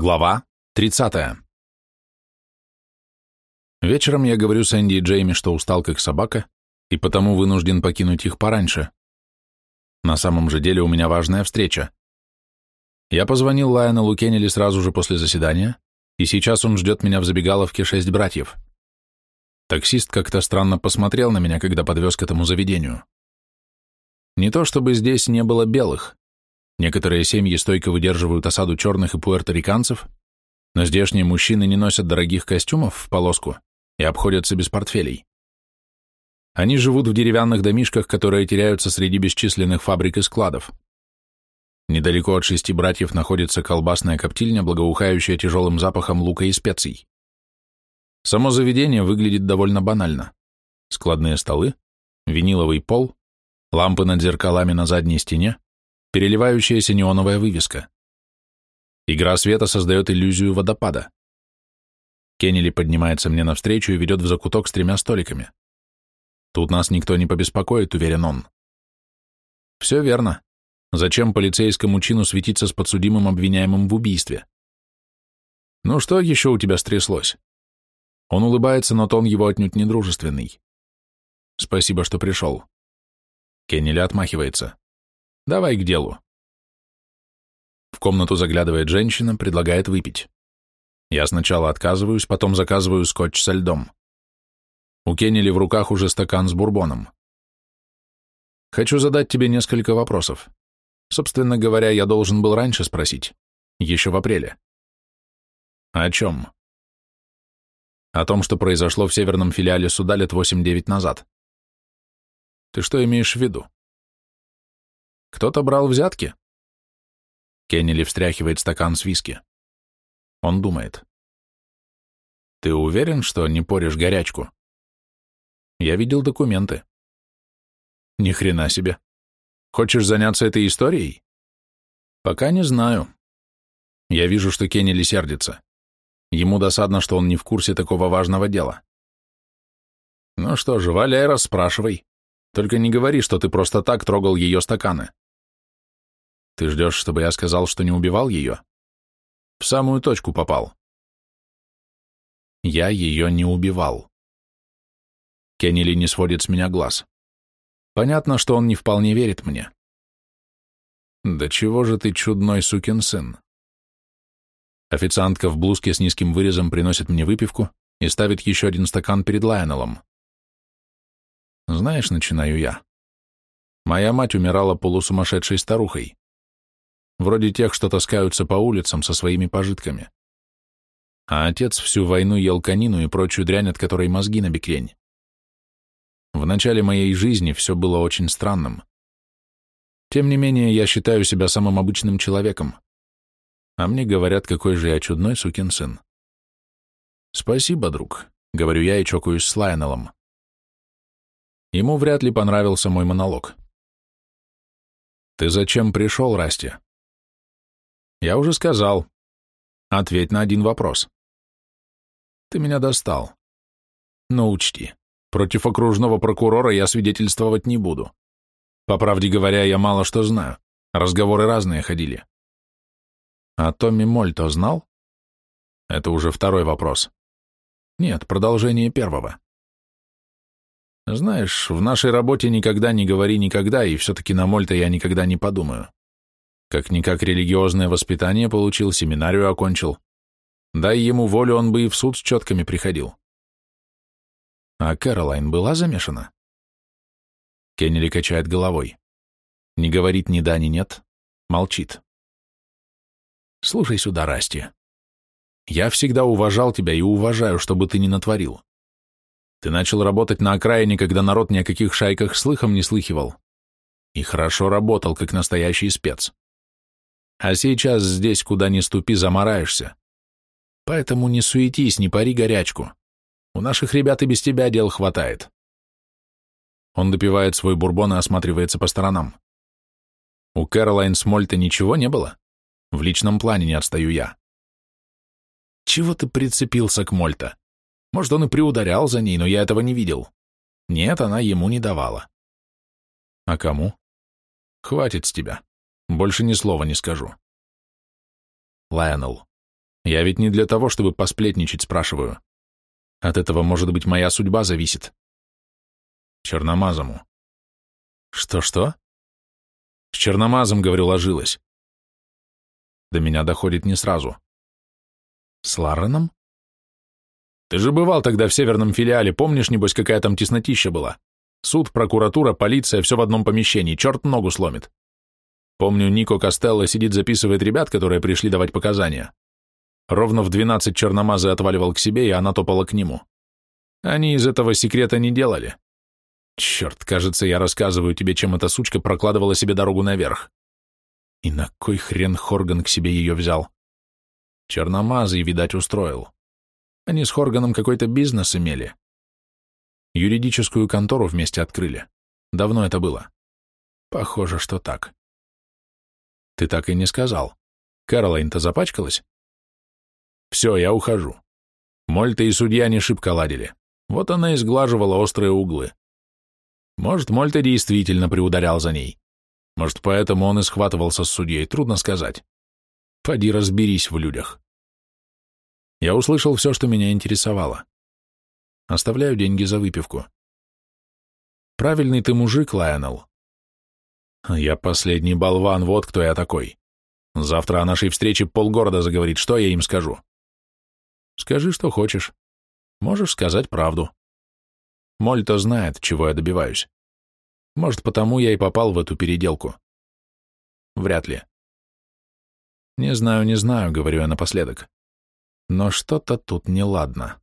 Глава 30. Вечером я говорю Сэнди и Джейми, что устал как собака, и потому вынужден покинуть их пораньше. На самом же деле у меня важная встреча. Я позвонил Лайонеллу Кеннели сразу же после заседания, и сейчас он ждет меня в забегаловке «Шесть братьев». Таксист как-то странно посмотрел на меня, когда подвез к этому заведению. Не то чтобы здесь не было белых, Некоторые семьи стойко выдерживают осаду черных и пуэрториканцев, но здешние мужчины не носят дорогих костюмов в полоску и обходятся без портфелей. Они живут в деревянных домишках, которые теряются среди бесчисленных фабрик и складов. Недалеко от шести братьев находится колбасная коптильня, благоухающая тяжелым запахом лука и специй. Само заведение выглядит довольно банально. Складные столы, виниловый пол, лампы над зеркалами на задней стене, переливающаяся неоновая вывеска. Игра света создает иллюзию водопада. Кеннели поднимается мне навстречу и ведет в закуток с тремя столиками. Тут нас никто не побеспокоит, уверен он. Все верно. Зачем полицейскому чину светиться с подсудимым обвиняемым в убийстве? Ну что еще у тебя стряслось? Он улыбается, но тон его отнюдь не дружественный. Спасибо, что пришел. Кеннели отмахивается. Давай к делу. В комнату заглядывает женщина, предлагает выпить. Я сначала отказываюсь, потом заказываю скотч со льдом. У Кеннели в руках уже стакан с бурбоном. Хочу задать тебе несколько вопросов. Собственно говоря, я должен был раньше спросить, еще в апреле. О чем? О том, что произошло в северном филиале суда лет 8-9 назад. Ты что имеешь в виду? Кто-то брал взятки? Кеннели встряхивает стакан с виски. Он думает. Ты уверен, что не порешь горячку? Я видел документы. Ни хрена себе. Хочешь заняться этой историей? Пока не знаю. Я вижу, что Кеннели сердится. Ему досадно, что он не в курсе такого важного дела. Ну что же, валяй, расспрашивай. Только не говори, что ты просто так трогал ее стаканы. Ты ждешь, чтобы я сказал, что не убивал ее? В самую точку попал. Я ее не убивал. Кеннели не сводит с меня глаз. Понятно, что он не вполне верит мне. Да чего же ты чудной сукин сын? Официантка в блузке с низким вырезом приносит мне выпивку и ставит еще один стакан перед Лайонеллом. Знаешь, начинаю я. Моя мать умирала полусумасшедшей старухой. Вроде тех, что таскаются по улицам со своими пожитками. А отец всю войну ел конину и прочую дрянь, от которой мозги на бекрень. В начале моей жизни все было очень странным. Тем не менее, я считаю себя самым обычным человеком. А мне говорят, какой же я чудной сукин сын. Спасибо, друг, говорю я и чокаюсь с Лайонеллом. Ему вряд ли понравился мой монолог. «Ты зачем пришел, Расти?» «Я уже сказал. Ответь на один вопрос». «Ты меня достал. Но учти, против окружного прокурора я свидетельствовать не буду. По правде говоря, я мало что знаю. Разговоры разные ходили». «А Томми Мольто знал?» «Это уже второй вопрос». «Нет, продолжение первого». Знаешь, в нашей работе никогда не говори никогда, и все-таки на Мольта я никогда не подумаю. Как-никак религиозное воспитание получил, семинарию окончил. Дай ему волю, он бы и в суд с четками приходил. А Кэролайн была замешана? Кеннели качает головой. Не говорит ни да, ни нет, молчит. Слушай сюда, Расти. Я всегда уважал тебя и уважаю, что бы ты ни натворил. Ты начал работать на окраине, когда народ ни о каких шайках слыхом не слыхивал. И хорошо работал, как настоящий спец. А сейчас здесь, куда ни ступи, замораешься. Поэтому не суетись, не пари горячку. У наших ребят и без тебя дел хватает. Он допивает свой бурбон и осматривается по сторонам. У Кэролайн с Мольта ничего не было? В личном плане не отстаю я. Чего ты прицепился к Мольта? Может, он и приударял за ней, но я этого не видел. Нет, она ему не давала. А кому? Хватит с тебя. Больше ни слова не скажу. Лайонел, Я ведь не для того, чтобы посплетничать, спрашиваю. От этого, может быть, моя судьба зависит. Черномазому. Что-что? С черномазом, говорю, ложилась. До меня доходит не сразу. С Лареном? Ты же бывал тогда в северном филиале, помнишь, небось, какая там теснотища была? Суд, прокуратура, полиция, все в одном помещении, черт ногу сломит. Помню, Нико Костелло сидит, записывает ребят, которые пришли давать показания. Ровно в двенадцать черномазы отваливал к себе, и она топала к нему. Они из этого секрета не делали. Черт, кажется, я рассказываю тебе, чем эта сучка прокладывала себе дорогу наверх. И на кой хрен Хорган к себе ее взял? Черномазый, видать, устроил. Они с Хорганом какой-то бизнес имели. Юридическую контору вместе открыли. Давно это было. Похоже, что так. Ты так и не сказал. Кэролайн-то запачкалась? Все, я ухожу. Мольта и судья не шибко ладили. Вот она и сглаживала острые углы. Может, Мольта действительно приударял за ней. Может, поэтому он и схватывался с судьей, трудно сказать. Поди разберись в людях. Я услышал все, что меня интересовало. Оставляю деньги за выпивку. Правильный ты мужик, Лайонел. Я последний болван, вот кто я такой. Завтра о нашей встрече полгорода заговорит, что я им скажу? Скажи, что хочешь. Можешь сказать правду. Мольта знает, чего я добиваюсь. Может, потому я и попал в эту переделку. Вряд ли. Не знаю, не знаю, говорю я напоследок. Но что-то тут неладно.